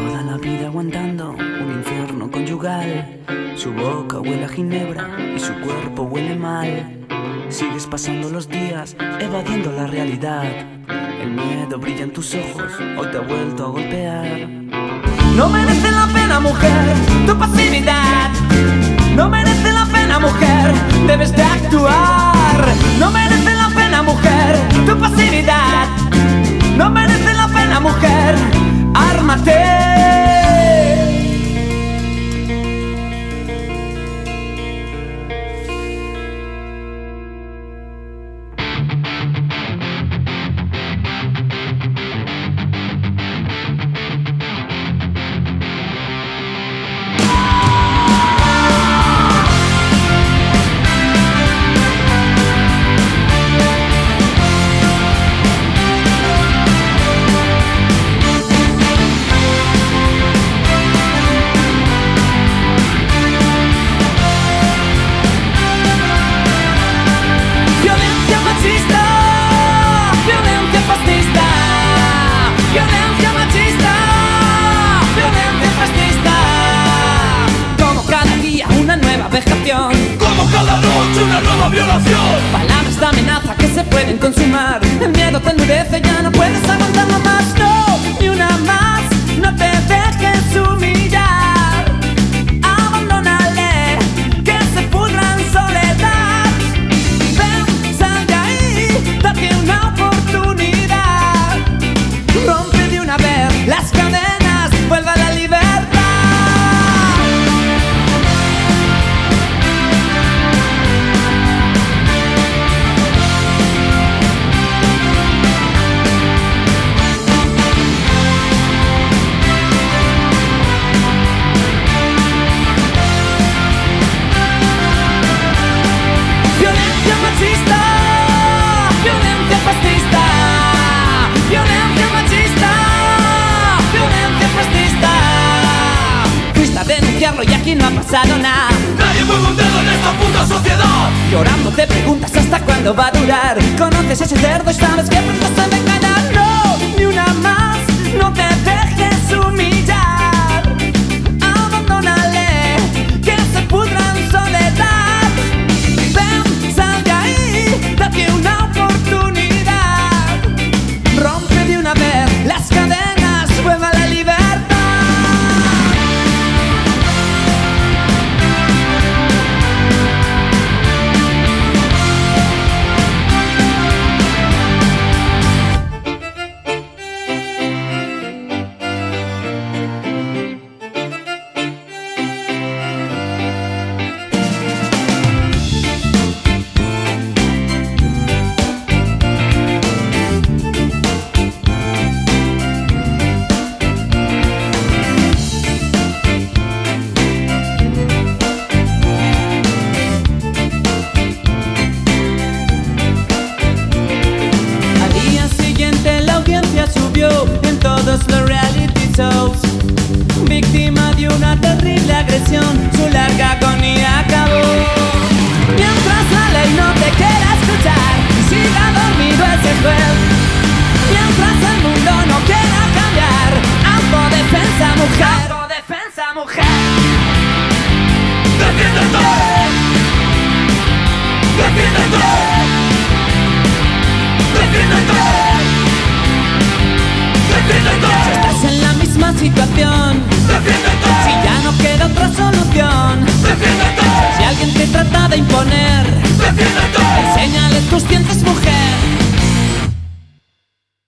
Toda la vida aguantando un infierno conyugal. Su boca huele a ginebra y su cuerpo huele mal. Sigues pasando los días evadiendo la realidad. El miedo brilla en tus ojos, hoy te ha vuelto a golpear. No merece la pena, mujer, tu pasividad. No merece la pena, mujer, debes de actuar. No merece nueva vejación, Como cada noche una nueva violación palabras de amenaza que se pueden consumar. El miedo te endurece, ya no y aquí no ha pasado nada. Nadie mueve un dedo en esta puta sociedad Llorando te preguntas hasta cuándo va a durar. Conoces ese cerdo y sabes que pronto depresión. De imponer